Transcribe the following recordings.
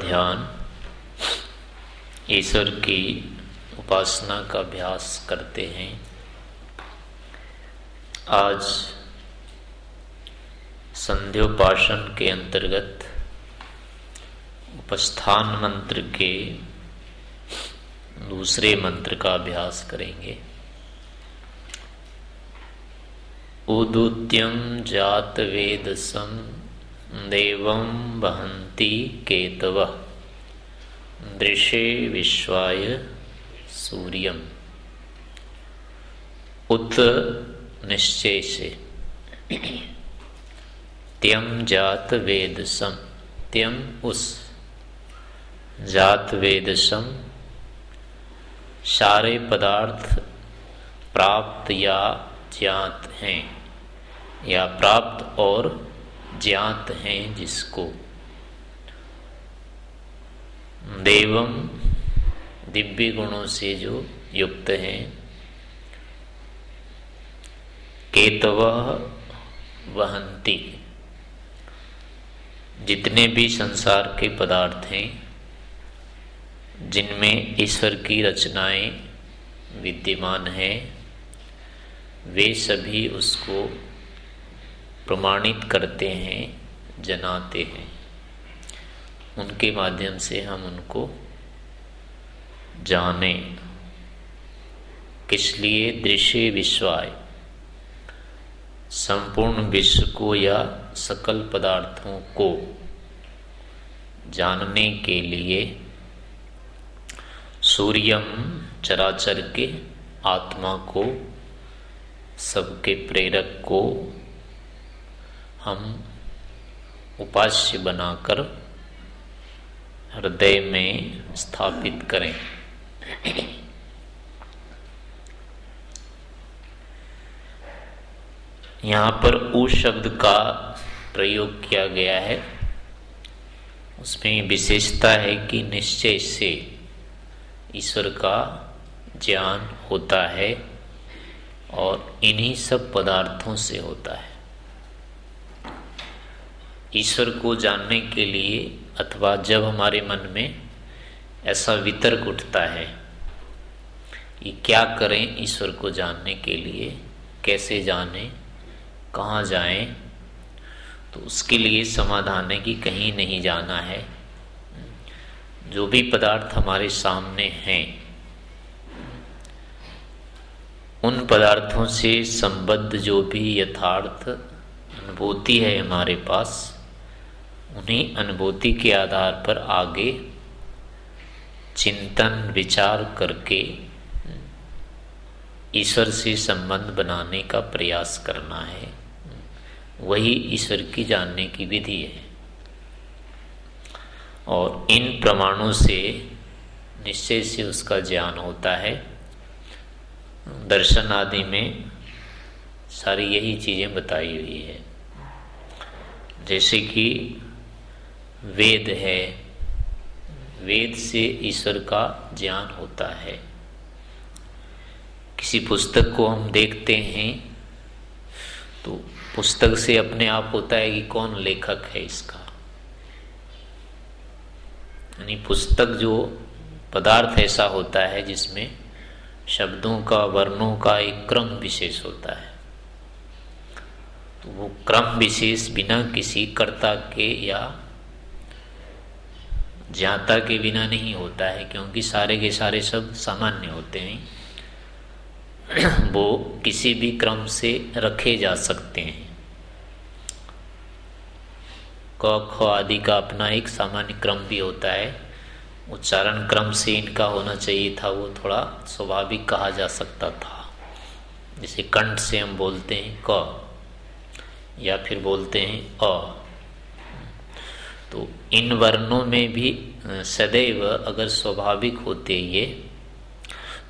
ध्यान, ईश्वर की उपासना का अभ्यास करते हैं। आज संध्योपासन के अंतर्गत उपस्थान मंत्र के दूसरे मंत्र का अभ्यास करेंगे। उदुत्यम जात वेदसम देवं वहंती केतव। दृशे विश्वाय सूर्यम। उत निश्चय से त्यम जात वेदसम त्यम उस। जात वेदसम सारे पदार्थ प्राप्त या ज्ञात हैं। या प्राप्त और ज्ञात हैं जिसको। देवम दिव्य गुणों से जो युक्त हैं। केतव वहंती। जितने भी संसार के पदार्थ हैं, जिनमें ईश्वर की रचनाएँ विद्यमान हैं, वे सभी उसको प्रमाणित करते हैं, जनाते हैं। उनके माध्यम से हम उनको जाने, किस लिए दृश्य विश्वाय, संपूर्ण विश्व को या सकल पदार्थों को जानने के लिए सूर्यम चराचर के आत्मा को, सबके प्रेरक को हम उपास्य बनाकर हृदय में स्थापित करें। यहाँ पर उ शब्द का प्रयोग किया गया है। उसमें विशेषता है कि निश्चय से ईश्वर का ज्ञान होता है और इन्हीं सब पदार्थों से होता है। ईश्वर को जानने के लिए अथवा जब हमारे मन में ऐसा वितर्क उठता है कि क्या करें ईश्वर को जानने के लिए, कैसे जाने, कहाँ जाएँ तो उसके लिए समाधान है कि कहीं नहीं जाना है। जो भी पदार्थ हमारे सामने हैं, उन पदार्थों से संबद्ध जो भी यथार्थ अनुभूति है हमारे पास उन्हीं अनुभूति के आधार पर आगे चिंतन विचार करके ईश्वर से संबंध बनाने का प्रयास करना है। वही ईश्वर की जानने की विधि है। और इन प्रमाणों से निश्चय से उसका ज्ञान होता है। दर्शन आदि में सारी यही चीज़ें बताई हुई है। जैसे कि वेद है। वेद से ईश्वर का ज्ञान होता है। किसी पुस्तक को हम देखते हैं तो पुस्तक से अपने आप होता है कि कौन लेखक है इसका। यानी पुस्तक जो पदार्थ ऐसा होता है जिसमें शब्दों का, वर्णों का एक क्रम विशेष होता है। तो वो क्रम विशेष बिना किसी कर्ता के या ज्ञाता के बिना नहीं होता है, क्योंकि सारे के सारे शब्द सामान्य होते हैं। वो किसी भी क्रम से रखे जा सकते हैं। क ख आदि का अपना एक सामान्य क्रम भी होता है। उच्चारण क्रम से इनका होना चाहिए था, वो थोड़ा स्वाभाविक कहा जा सकता था। जैसे कंठ से हम बोलते हैं, क, या फिर बोलते हैं, अ। तो इन वर्णों में भी सदैव अगर स्वाभाविक होते ये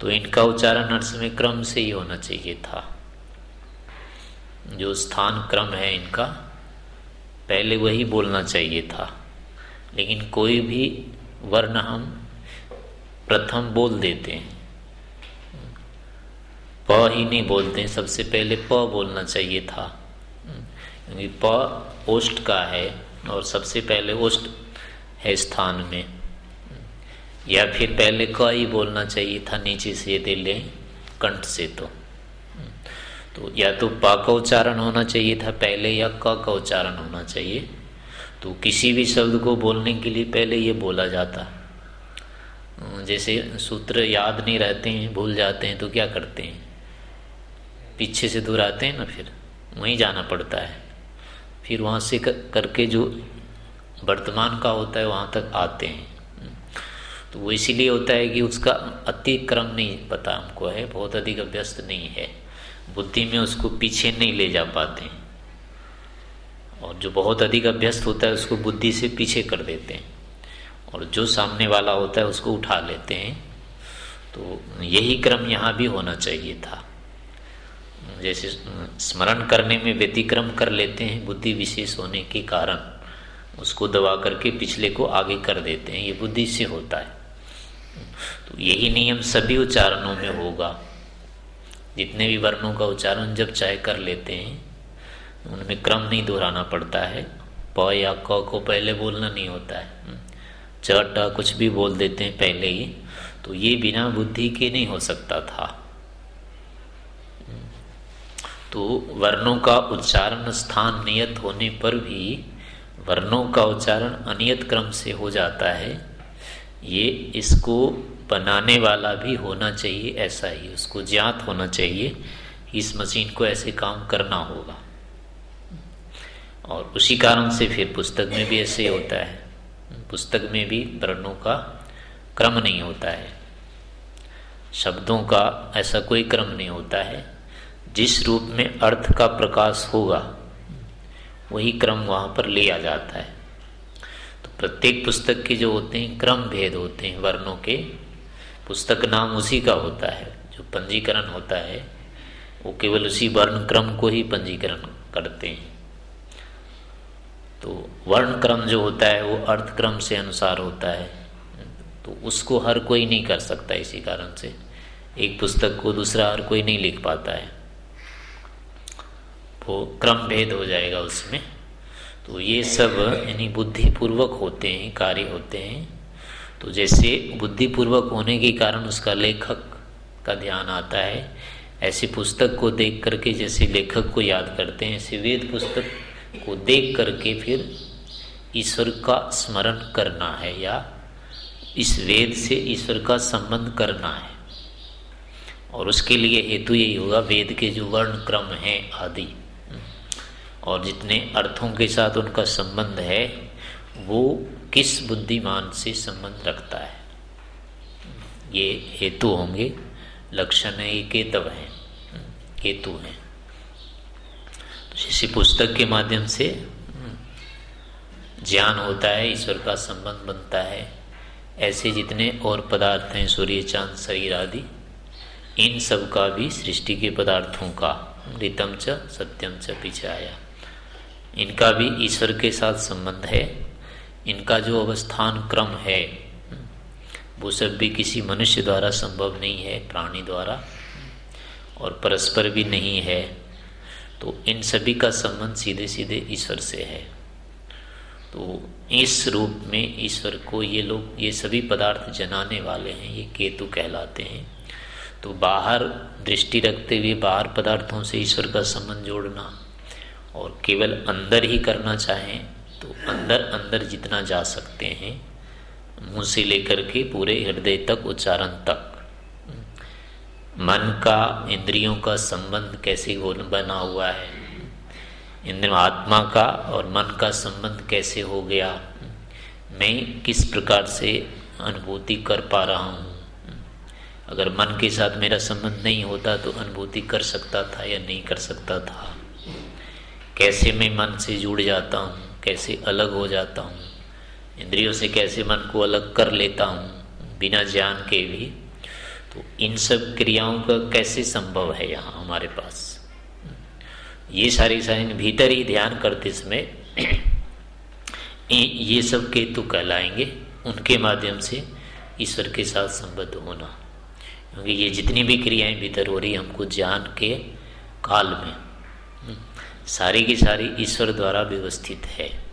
तो इनका उच्चारण हर समय क्रम से ही होना चाहिए था। जो स्थान क्रम है इनका, पहले वही बोलना चाहिए था। लेकिन कोई भी वर्ण हम प्रथम बोल देते हैं। प ही नहीं बोलते, सबसे पहले प बोलना चाहिए था। क्योंकि प ओष्ट का है और सबसे पहले है स्थान में। या फिर पहले क ही बोलना चाहिए था, नीचे से यदि ले, कंठ से तो। तो या तो पा का उच्चारण होना चाहिए था पहले, या क का उच्चारण होना चाहिए। तो किसी भी शब्द को बोलने के लिए पहले ये बोला जाता। जैसे सूत्र याद नहीं रहते हैं, भूल जाते हैं तो क्या करते हैं? पीछे से दूर आते हैं ना फिर, वहीं जाना पड़ता है। फिर वहाँ से करके जो वर्तमान का होता है, वहाँ तक आते हैं। तो वो इसीलिए होता है कि उसका अतिक्रम नहीं पता हमको है, बहुत अधिक अभ्यस्त नहीं है। बुद्धि में उसको पीछे नहीं ले जा पाते हैं। और जो बहुत अधिक अभ्यस्त होता है, उसको बुद्धि से पीछे कर देते हैं। और जो सामने वाला होता है, उसको उठा लेते हैं। तो यही क्रम यहाँ भी होना चाहिए था। जैसे स्मरण करने में व्यतिक्रम कर लेते हैं, बुद्धि विशेष होने के कारण, उसको दबा करके पिछले को आगे कर देते हैं, ये बुद्धि से होता है। तो यही नियम सभी उच्चारणों में होगा। जितने भी वर्णों का उच्चारण जब चाहे कर लेते हैं, उनमें क्रम नहीं दोहराना पड़ता है। प या क को पहले बोलना नहीं होता है। च, ट कुछ भी बोल देते हैं पहले ही तो ये बिना बुद्धि के नहीं हो सकता था। तो वर्णों का उच्चारण स्थान नियत होने पर भी वर्णों का उच्चारण अनियत क्रम से हो जाता है। ये इसको बनाने वाला भी होना चाहिए, ऐसा ही उसको ज्ञात होना चाहिए। इस मशीन को ऐसे काम करना होगा। और उसी कारण से फिर पुस्तक में भी ऐसे होता है। पुस्तक में भी वर्णों का क्रम नहीं होता है। शब्दों का ऐसा कोई क्रम नहीं होता है। जिस रूप में अर्थ का प्रकाश होगा, वही क्रम वहाँ पर लिया जाता है। तो प्रत्येक पुस्तक के जो होते हैं, क्रम भेद होते हैं वर्णों के। पुस्तक नाम उसी का होता है, जो पंजीकरण होता है, वो केवल उसी वर्ण क्रम को ही पंजीकरण करते हैं। तो वर्ण क्रम जो होता है, वो अर्थ क्रम से अनुसार होता है। तो उसको हर कोई नहीं कर सकता इसी कारण से। एक पुस्तक को दूसरा हर कोई नहीं लिख पाता है। वो क्रम भेद हो जाएगा उसमें। तो ये सब, यानी बुद्धिपूर्वक होते हैं, कार्य होते हैं। तो जैसे बुद्धिपूर्वक होने के कारण उसका लेखक का ध्यान आता है, ऐसी पुस्तक को देख करके जैसे लेखक को याद करते हैं, ऐसे वेद पुस्तक को देख करके फिर ईश्वर का स्मरण करना है या इस वेद से ईश्वर का संबंध करना है। और उसके लिए हेतु यही होगा, वेद के जो वर्ण क्रम हैं आदि। और जितने अर्थों के साथ उनका संबंध है, वो किस बुद्धिमान से संबंध रखता है? ये हेतु होंगे, लक्षण है, ये केतव है, केतु है। तो इसी पुस्तक के माध्यम से, ज्ञान होता है, ईश्वर का संबंध बनता है। ऐसे जितने और पदार्थ हैं, सूर्य, चाँद, शरीर आदि, इन सब का भी सृष्टि के पदार्थों का, रितम च, सत्यम च, पीछे आया। इनका भी ईश्वर के साथ संबंध है। इनका जो अवस्थान क्रम है, वो सब भी किसी मनुष्य द्वारा संभव नहीं है, प्राणी द्वारा, और परस्पर भी नहीं है। तो इन सभी का संबंध सीधे सीधे ईश्वर से है। तो इस रूप में ईश्वर को ये लोग, ये सभी पदार्थ जनाने वाले हैं, ये केतु कहलाते हैं। तो बाहर दृष्टि रखते हुए बाहर पदार्थों से ईश्वर का संबंध जोड़ना और केवल अंदर ही करना चाहें तो अंदर अंदर जितना जा सकते हैं, मुँह से लेकर के पूरे हृदय तक, उच्चारण तक। मन का, इंद्रियों का संबंध कैसे बना हुआ है? इंद्र, आत्मा का और मन का संबंध कैसे हो गया? मैं किस प्रकार से अनुभूति कर पा रहा हूँ? अगर मन के साथ मेरा संबंध नहीं होता तो अनुभूति कर सकता था या नहीं कर सकता था? कैसे मैं मन से जुड़ जाता हूँ, कैसे अलग हो जाता हूँ, इंद्रियों से कैसे मन को अलग कर लेता हूँ, बिना ज्ञान के भी तो इन सब क्रियाओं का कैसे संभव है यहाँ हमारे पास? ये सारी साइन भीतर ही ध्यान करते समय ये सब केतु कहलाएँगे, उनके माध्यम से ईश्वर के साथ संबद्ध होना। क्योंकि ये जितनी भी क्रियाएँ भीतर हो रही हमको ज्ञान के काल में सारी की सारी ईश्वर द्वारा व्यवस्थित है।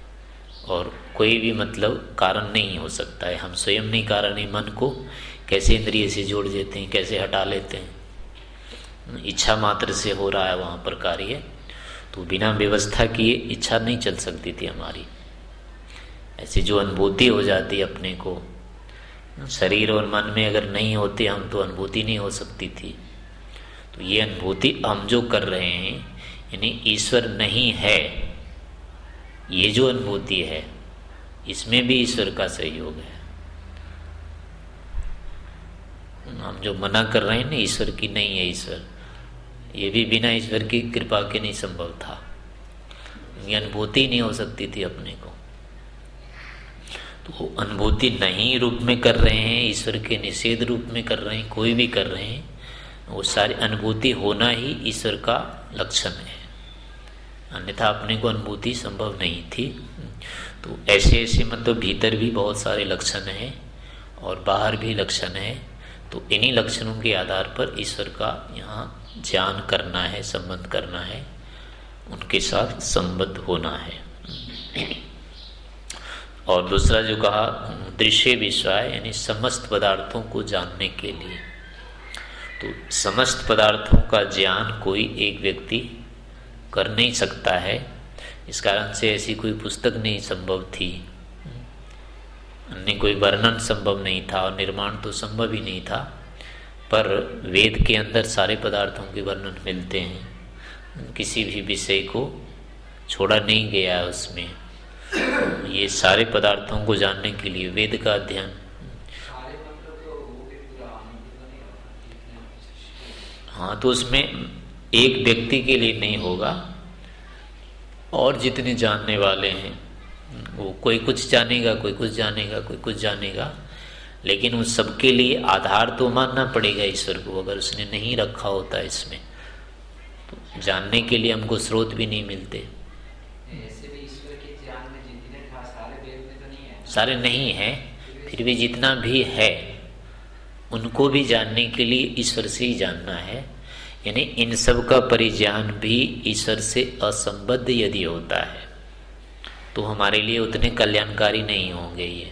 और कोई भी मतलब कारण नहीं हो सकता है। हम स्वयं नहीं कारण है। मन को कैसे इंद्रिय से जोड़ देते हैं, कैसे हटा लेते हैं? इच्छा मात्र से हो रहा है वहाँ पर कार्य। तो बिना व्यवस्था किए इच्छा नहीं चल सकती थी हमारी। ऐसी जो अनुभूति हो जाती अपने को, शरीर और मन में अगर नहीं होते हम तो अनुभूति नहीं हो सकती थी। तो ये अनुभूति हम जो कर रहे हैं यानी ईश्वर नहीं है, ये जो अनुभूति है, इसमें भी ईश्वर का सहयोग है। हम जो मना कर रहे हैं ना, ईश्वर की नहीं है ईश्वर, ये भी बिना ईश्वर की कृपा के नहीं संभव था। ये अनुभूति नहीं हो सकती थी अपने को। तो अनुभूति नहीं रूप में कर रहे हैं, ईश्वर के निषेध रूप में कर रहे हैं, कोई भी कर रहे हैं वो सारी अनुभूति होना ही ईश्वर का लक्षण है। अन्यथा अपने को अनुभूति संभव नहीं थी। तो ऐसे ऐसे मतलब भीतर भी बहुत सारे लक्षण हैं और बाहर भी लक्षण है। तो इन्हीं लक्षणों के आधार पर ईश्वर का यहाँ ज्ञान करना है, संबंध करना है, उनके साथ संबद्ध होना है। और दूसरा जो कहा, दृश्य विषय यानी समस्त पदार्थों को जानने के लिए। तो समस्त पदार्थों का ज्ञान कोई एक व्यक्ति कर नहीं सकता है। इस कारण से ऐसी कोई पुस्तक नहीं संभव थी। अन्य कोई वर्णन संभव नहीं था और निर्माण तो संभव ही नहीं था। पर वेद के अंदर सारे पदार्थों के वर्णन मिलते हैं। किसी भी विषय को छोड़ा नहीं गया है उसमें। ये सारे पदार्थों को जानने के लिए वेद का अध्ययन हाँ तो उसमें एक व्यक्ति के लिए नहीं होगा। और जितने जानने वाले हैं वो कोई कुछ जानेगा कोई कुछ जानेगा कोई कुछ जानेगा। लेकिन उन सबके लिए आधार तो मानना पड़ेगा ईश्वर को अगर उसने नहीं रखा होता इसमें। तो जानने के लिए हमको स्रोत भी नहीं मिलते। सारे नहीं है फिर भी जितना भी है उनको भी जानने के लिए ईश्वर से ही जानना है। यानी इन सब का परिज्ञान भी ईश्वर से असंबद्ध यदि होता है तो हमारे लिए उतने कल्याणकारी नहीं होंगे ये।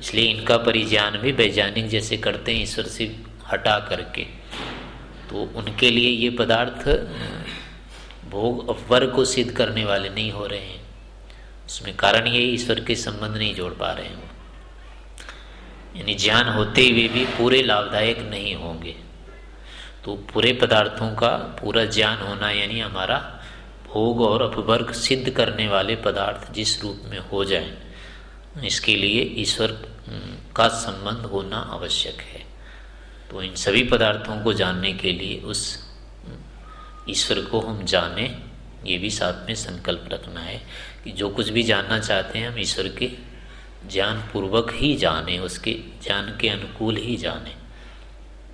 इसलिए इनका परिज्ञान भी वैज्ञानिक जैसे करते हैं ईश्वर से हटा करके। तो उनके लिए ये पदार्थ भोग अवर को सिद्ध करने वाले नहीं हो रहे हैं। उसमें कारण ये ईश्वर के संबंध नहीं जोड़ पा रहे हैं यानी ज्ञान होते हुए भी पूरे लाभदायक नहीं होंगे। तो पूरे पदार्थों का पूरा ज्ञान होना यानी हमारा भोग और अपवर्ग सिद्ध करने वाले पदार्थ जिस रूप में हो जाए, इसके लिए ईश्वर का संबंध होना आवश्यक है। तो इन सभी पदार्थों को जानने के लिए उस ईश्वर को हम जाने, ये भी साथ में संकल्प रखना है कि जो कुछ भी जानना चाहते हैं हम ईश्वर के ज्ञान पूर्वक ही जाने, उसके ज्ञान के अनुकूल ही जाने।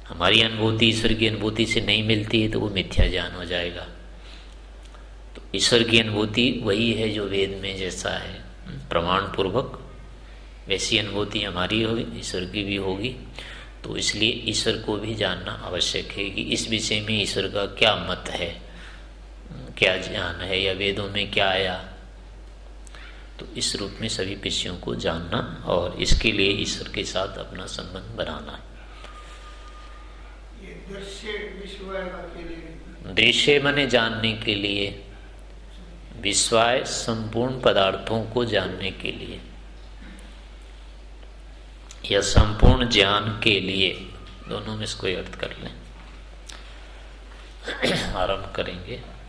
हमारी अनुभूति ईश्वर की अनुभूति से नहीं मिलती है तो वो मिथ्या ज्ञान हो जाएगा। तो ईश्वर की अनुभूति वही है जो वेद में जैसा है। प्रमाण पूर्वक वैसी अनुभूति हमारी होगी, ईश्वर की भी होगी। तो इसलिए ईश्वर को भी जानना आवश्यक है कि इस विषय में ईश्वर का क्या मत है, क्या ज्ञान है, या वेदों में क्या आया। तो इस रूप में सभी विषयों को जानना और इसके लिए ईश्वर के साथ अपना संबंध बनाना है। दृश्य मने जानने के लिए विश्वाय संपूर्ण पदार्थों को जानने के लिए या संपूर्ण ज्ञान के लिए दोनों में इसको अर्थ कर लें। आरंभ करेंगे।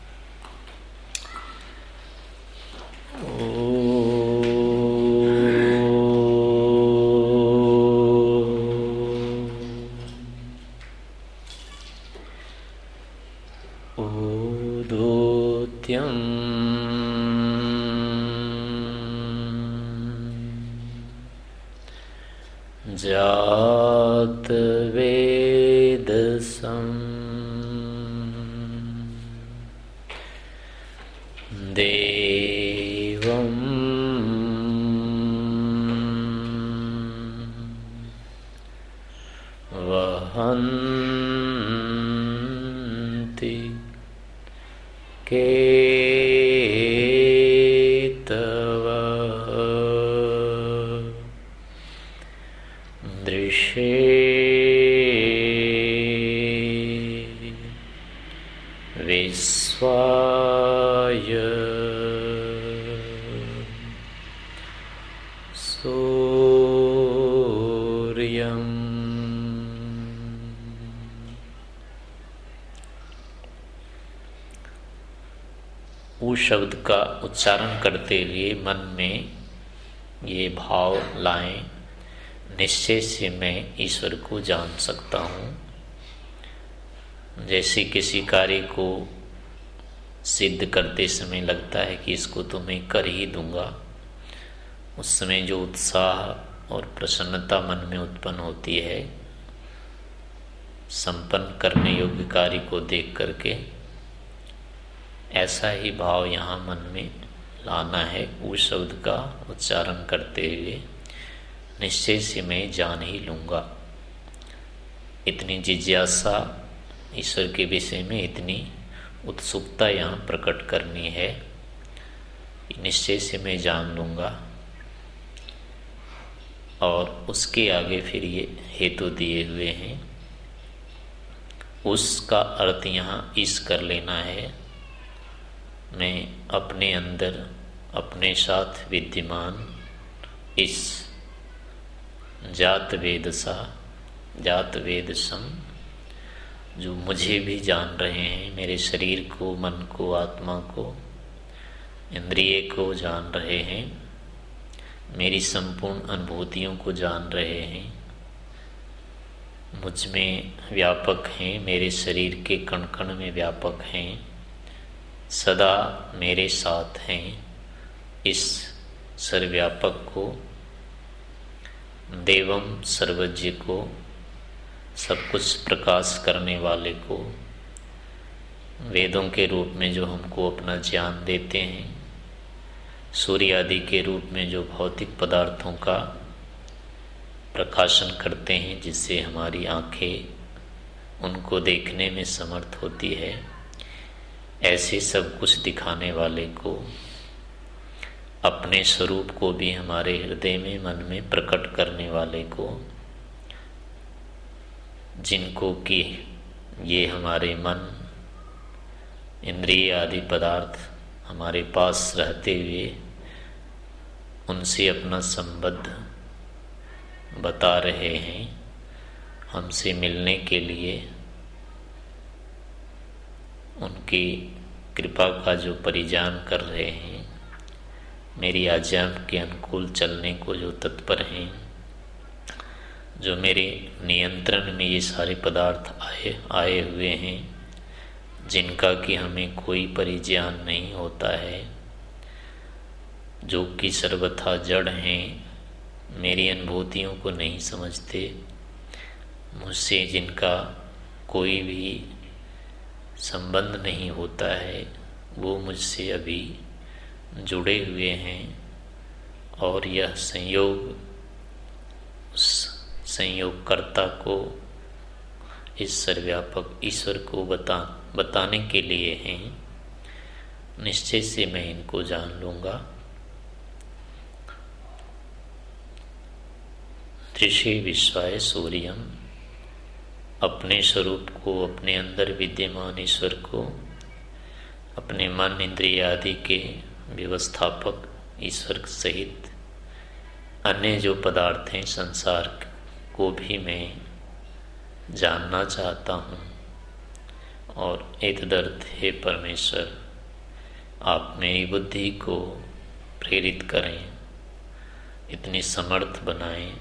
शब्द का उच्चारण करते हुए मन में ये भाव लाएँ, निश्चय से मैं ईश्वर को जान सकता हूँ। जैसे किसी कार्य को सिद्ध करते समय लगता है कि इसको तो मैं कर ही दूँगा, उस समय जो उत्साह और प्रसन्नता मन में उत्पन्न होती है, संपन्न करने योग्य कार्य को देख करके ऐसा ही भाव यहाँ मन में लाना है, उस शब्द का उच्चारण करते हुए। निश्चय से मैं जान ही लूँगा। इतनी जिज्ञासा ईश्वर के विषय में इतनी उत्सुकता यहाँ प्रकट करनी है। निश्चय से मैं जान लूँगा। और उसके आगे फिर ये हेतु दिए हुए हैं। उसका अर्थ यहाँ इस कर लेना है। मैं अपने अंदर, अपने साथ विद्यमान इस जात वेद सा, जात वेद सम, जो मुझे भी जान रहे हैं, मेरे शरीर को, मन को, आत्मा को, इंद्रिय को जान रहे हैं, मेरी संपूर्ण अनुभूतियों को जान रहे हैं, मुझमें व्यापक हैं, मेरे शरीर के कण कण में व्यापक हैं सदा मेरे साथ हैं। इस सर्वव्यापक को, देवम सर्वज्ञ को, सब कुछ प्रकाश करने वाले को, वेदों के रूप में जो हमको अपना ज्ञान देते हैं, सूर्य आदि के रूप में जो भौतिक पदार्थों का प्रकाशन करते हैं, जिससे हमारी आँखें उनको देखने में समर्थ होती है। ऐसे सब कुछ दिखाने वाले को, अपने स्वरूप को भी हमारे हृदय में, मन में प्रकट करने वाले को, जिनको कि ये हमारे मन इंद्रिय आदि पदार्थ हमारे पास रहते हुए उनसे अपना संबद्ध बता रहे हैं हमसे मिलने के लिए। उनकी कृपा का जो परिजान कर रहे हैं, मेरी आज्ञा के अनुकूल चलने को जो तत्पर हैं, जो मेरे नियंत्रण में ये सारे पदार्थ आए आए हुए हैं, जिनका कि हमें कोई परिज्ञान नहीं होता है, जो कि सर्वथा जड़ हैं, मेरी अनुभूतियों को नहीं समझते, मुझसे जिनका कोई भी संबंध नहीं होता है, वो मुझसे अभी जुड़े हुए हैं और यह संयोग संयोगकर्ता को इस सर्वव्यापक ईश्वर को बता, बताने के लिए हैं। निश्चय से मैं इनको जान लूँगा। त्रिषि विश्वाय सूर्यम। अपने स्वरूप को, अपने अंदर विद्यमान ईश्वर को, अपने मन इंद्रिय आदि के व्यवस्थापक ईश्वर सहित अन्य जो पदार्थ हैं संसार को भी मैं जानना चाहता हूँ। और एक दर्द हे परमेश्वर, आप मेरी बुद्धि को प्रेरित करें, इतनी समर्थ बनाएँ।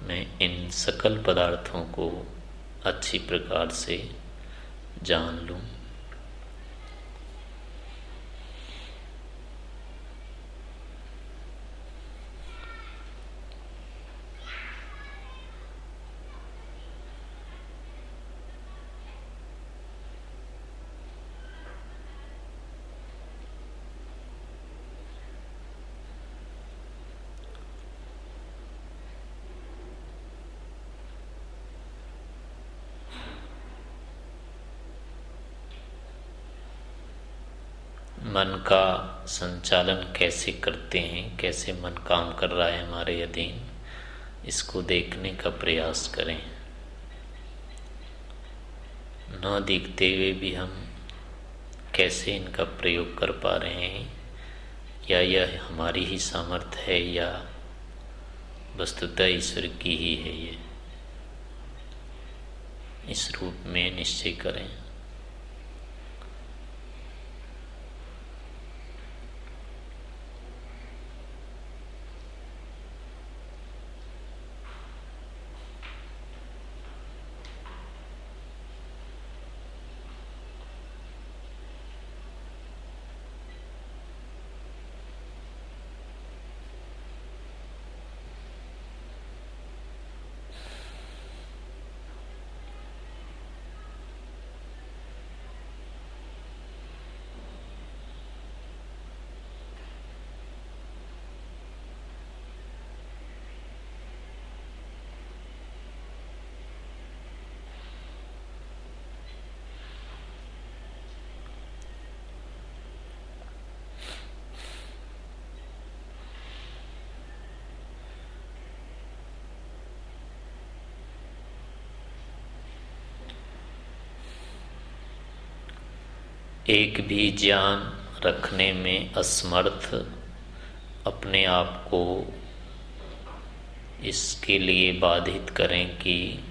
मैं इन सकल पदार्थों को अच्छी प्रकार से जान लूँ। मन का संचालन कैसे करते हैं, कैसे मन काम कर रहा है हमारे अधीन, इसको देखने का प्रयास करें। न दिखते हुए भी हम कैसे इनका प्रयोग कर पा रहे हैं, या यह हमारी ही सामर्थ्य है, या वस्तुतः ईश्वर की ही है ये। इस रूप में निश्चय करें। एक भी ज्ञान रखने में असमर्थ अपने आप को इसके लिए बाधित करें कि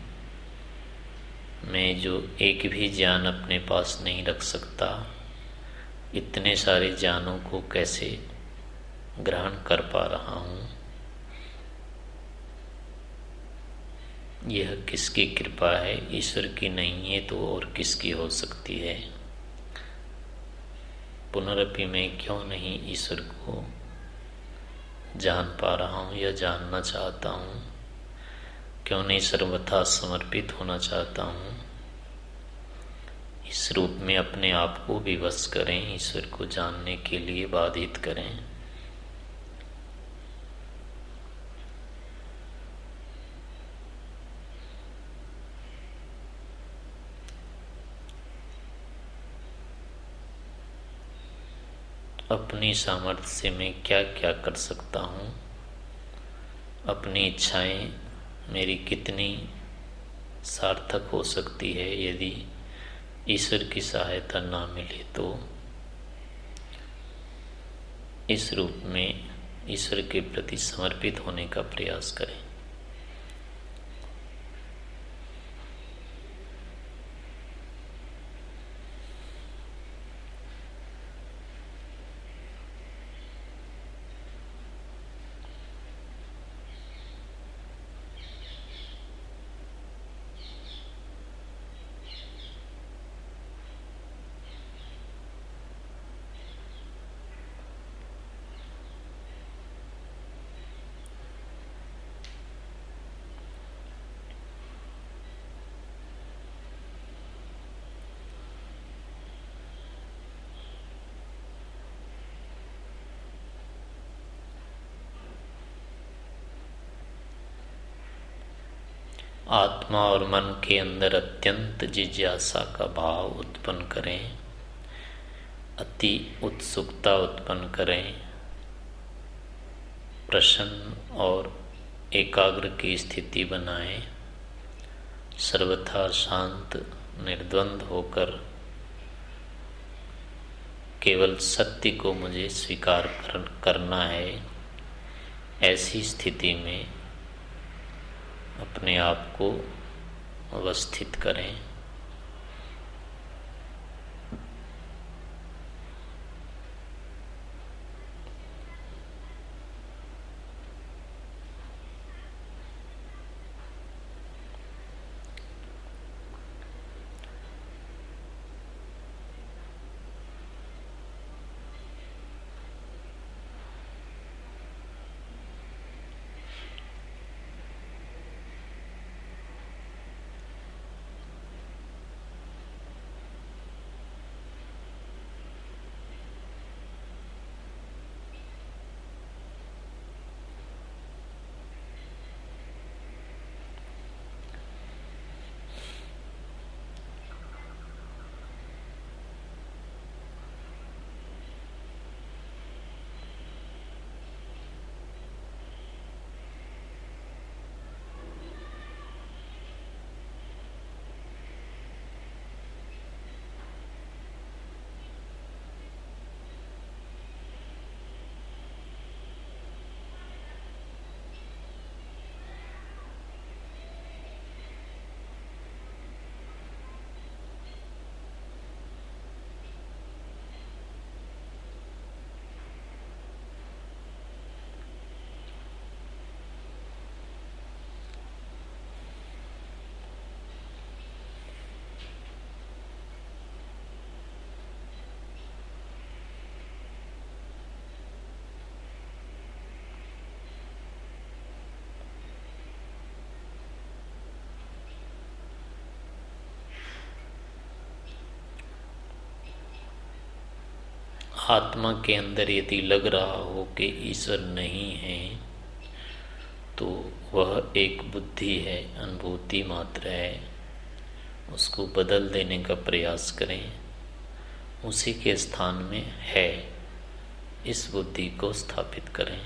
मैं जो एक भी ज्ञान अपने पास नहीं रख सकता, इतने सारे ज्ञानों को कैसे ग्रहण कर पा रहा हूँ? यह किसकी कृपा है? ईश्वर की नहीं है तो और किसकी हो सकती है? पुनरपि मैं क्यों नहीं ईश्वर को जान पा रहा हूँ या जानना चाहता हूँ? क्यों नहीं सर्वथा समर्पित होना चाहता हूँ? इस रूप में अपने आप को विवश करें, ईश्वर को जानने के लिए बाधित करें। अपनी सामर्थ्य से मैं क्या क्या कर सकता हूँ? अपनी इच्छाएँ मेरी कितनी सार्थक हो सकती है यदि ईश्वर की सहायता ना मिले तो? इस रूप में ईश्वर के प्रति समर्पित होने का प्रयास करें। आत्मा और मन के अंदर अत्यंत जिज्ञासा का भाव उत्पन्न करें, अति उत्सुकता उत्पन्न करें, प्रसन्न और एकाग्र की स्थिति बनाएँ, सर्वथा शांत, निर्द्वंद होकर केवल सत्य को मुझे स्वीकार करना है, ऐसी स्थिति में अपने आप को अवस्थित करें। आत्मा के अंदर यदि लग रहा हो कि ईश्वर नहीं है तो वह एक बुद्धि है, अनुभूति मात्र है। उसको बदल देने का प्रयास करें। उसी के स्थान में है। इस बुद्धि को स्थापित करें।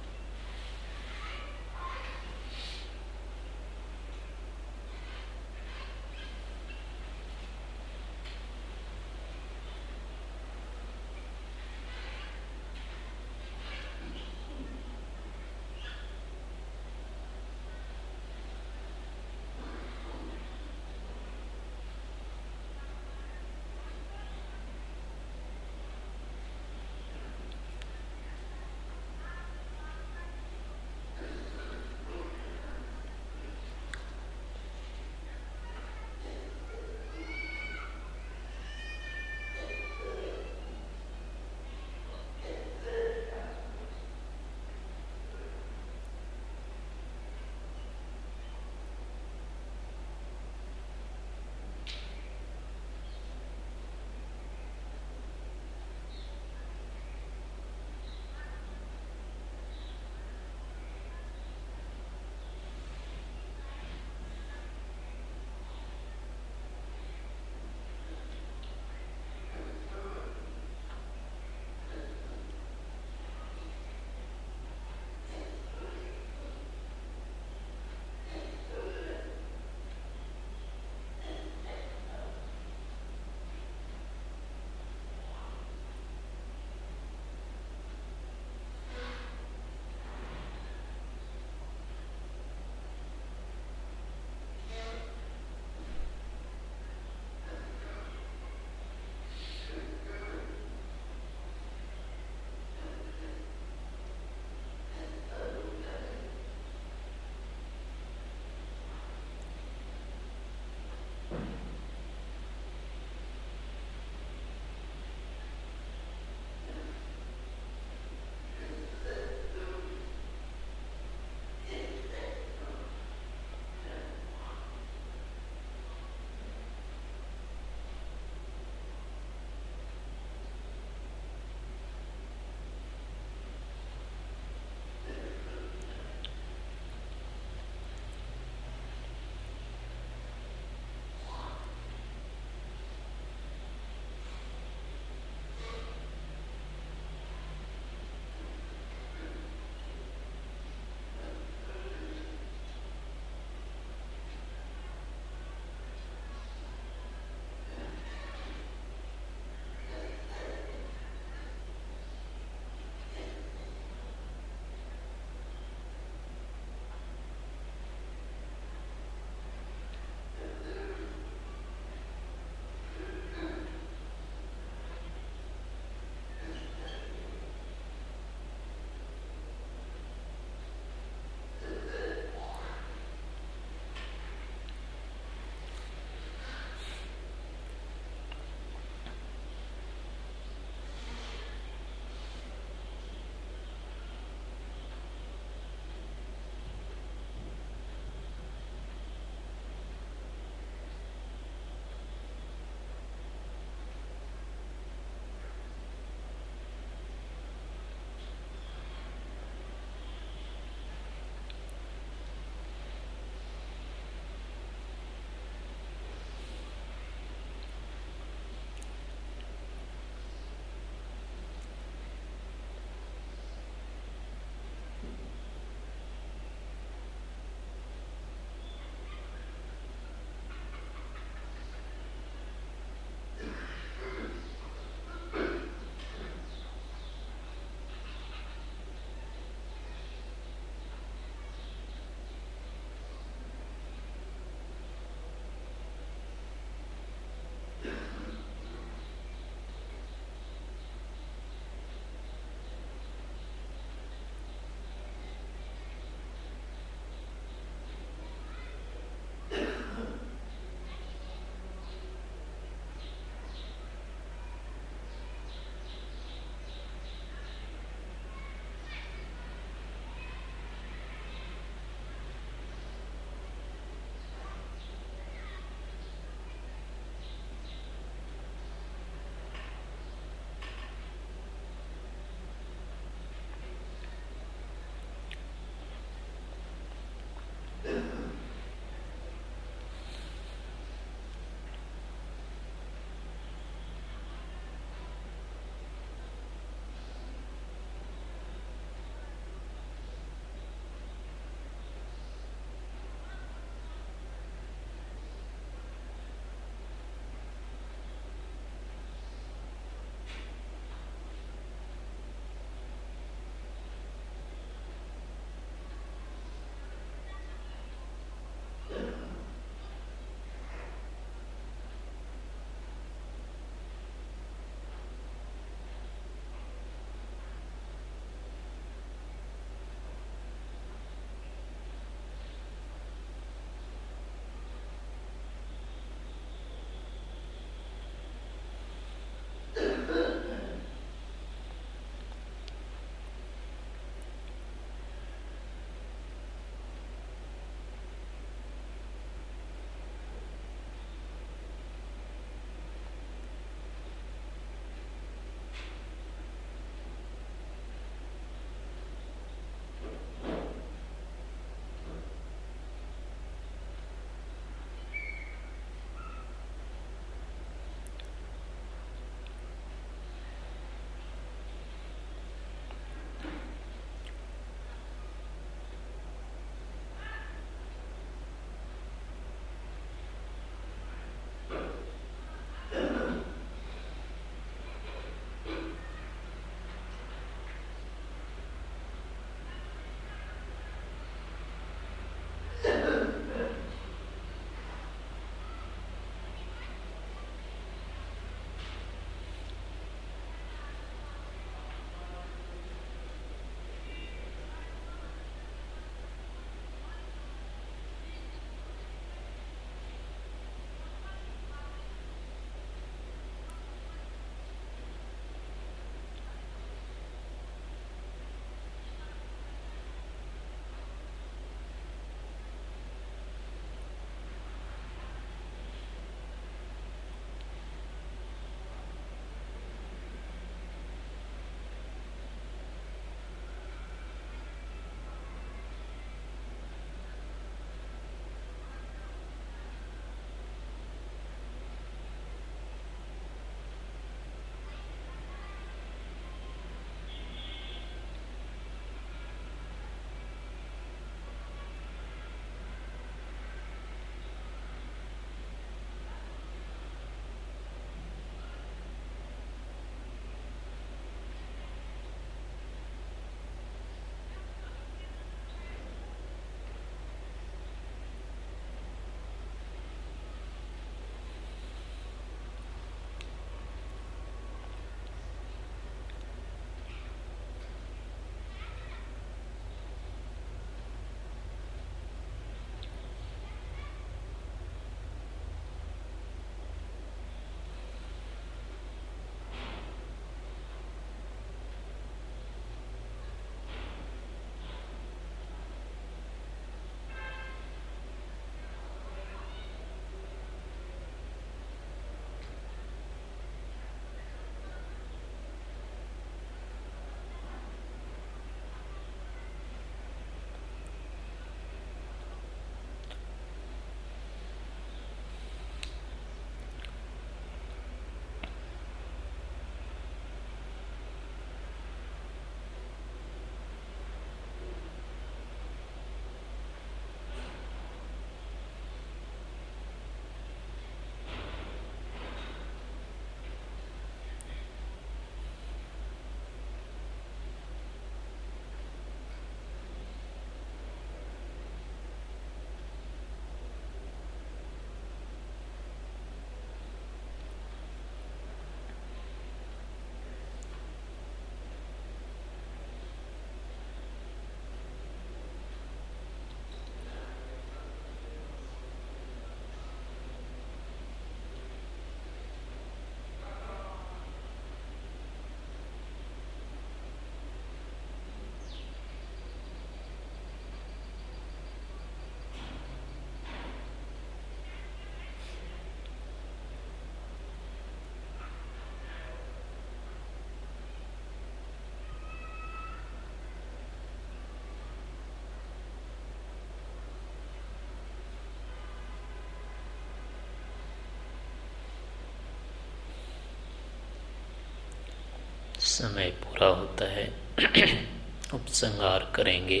समय पूरा होता है। उपसंहार करेंगे।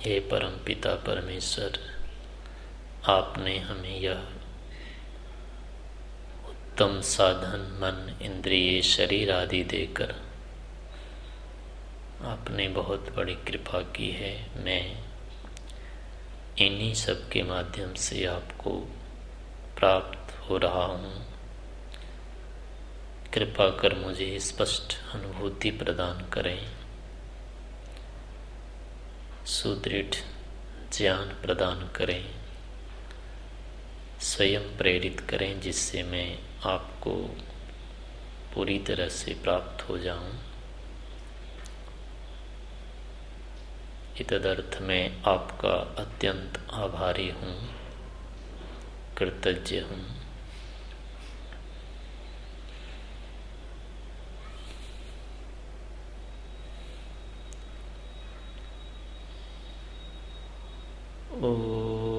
हे परम पिता परमेश्वर, आपने हमें यह उत्तम साधन, मन, इंद्रिय, शरीर आदि देकर आपने बहुत बड़ी कृपा की है। मैं इन्हीं सब के माध्यम से आपको प्राप्त हो रहा हूँ। कृपा कर मुझे स्पष्ट अनुभूति प्रदान करें। सुदृढ़ ज्ञान प्रदान करें। स्वयं प्रेरित करें जिससे मैं आपको पूरी तरह से प्राप्त हो जाऊँ। इतदर्थ में आपका अत्यंत आभारी हूँ कृतज्ञ हूँ। ओ